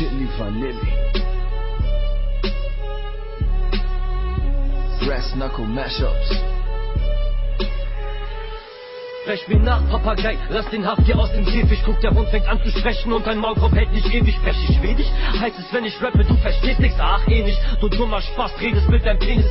Chili Vanilli. Brass Knuckle Mashups. Sprech mir nach, Papagei, lass den Haftier aus dem Käfig. Guck, der Hund fängt an zu sprechen und dein Maulkorb hält nicht ewig. Sprech ich Schwedisch? Heißt es, wenn ich rappe, du verstehst nichts? Ach, eh nicht. Du dummer Spaß, redest mit deinem Penis.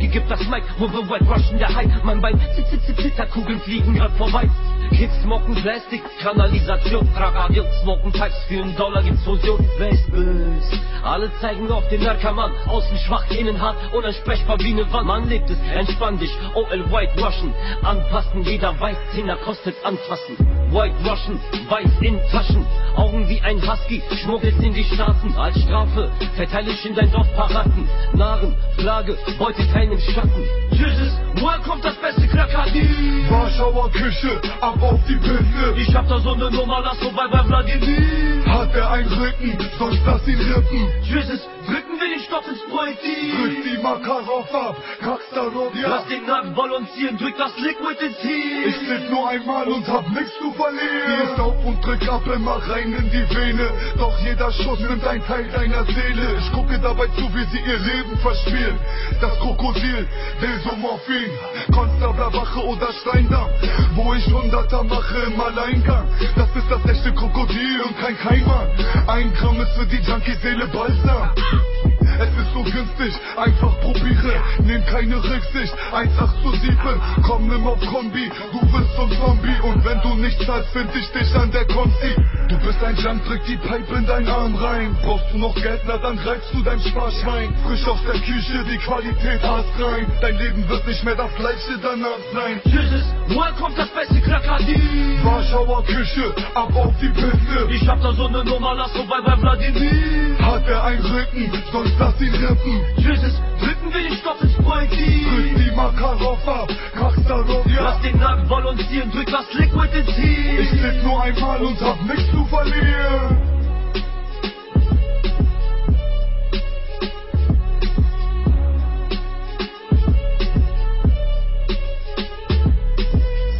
Gegib das Mic, White Russian der High. Mein Bein, zit, zit, zit, Zitterkugeln fliegen grad vorbei. Kids smoken Plastik, Kanalisation, Radio, smoken Pipes, für einen Dollar gibt's Fusion. Wer ist böse? Alle zeigen auf den Narkoman, außen schwach, innen hart, unansprechbar wie ne Wand. Man lebt es, entspann dich, OL White Russian. Anpassen, jeder weiß, Zehner kostet anfassen. White Russian, weiß in Taschen, Augen wie ein Husky, schmuggelst in die Straßen. Als Strafe verteile ich in dein Dorf Paraten. Narren, Flagge, Beute keinen Schatten. Jesus, woher kommt das beste Krakadil? Warschauer Küche, ab auf die Piste. Ich hab da so ne Nummer, lass vorbei bei Wladimir. Hat er einen Rücken, sonst lass ihn rippen. Jesus, drücken ins Projektil. Drück die Makarov ab, Kaxtarodia. Lass den Nacken balancieren, drück das Liquid ins Ziel. Ich litt nur einmal und hab nichts zu verlieren. Die ist auf und drück ab immer rein in die Vene. Doch jeder Schuss nimmt ein Teil deiner Seele. Ich gucke dabei zu, wie sie ihr Leben verspielen. Das Krokodil will so Morphin. Konstabler Wache oder Steindamm. Wo ich Hunderter mache im Alleingang. Das ist das echte Krokodil und kein Keimer. Ein Gramm ist für die Junkie-Seele Balsam. Es ist so günstig, einfach probiere, nehm keine Rücksicht. 1,8 zu 7, komm nimm auf Kombi, du bist so ein Zombie. Und wenn du nicht zahlst, find ich dich an der Konzi. Du bist ein Junk, drück die Pipe in deinen Arm rein. Brauchst du noch Geld, na dann greifst du dein Sparschwein. Frisch aus der Küche, die Qualität hast rein. Dein Leben wird nicht mehr das gleiche danach sein. Jesus, woher kommt das beste Krakadil? Warschauer Küche, ab auf die Piste. Ich hab da so ne Nummer, lass vorbei bei Wladimir. Hat er einen Rücken, sonst lass ihn rippen. Jesus, drücken will ich ins Projektil. Drück die Makarov ab, Kaxtarodia. Lass den Nacken balancieren, drück das Liquid ins Ziel. Ich litt nur einmal und hab nichts zu verlieren.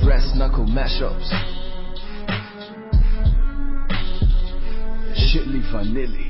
Brass Knuckle Mashups. Chili Vanilli.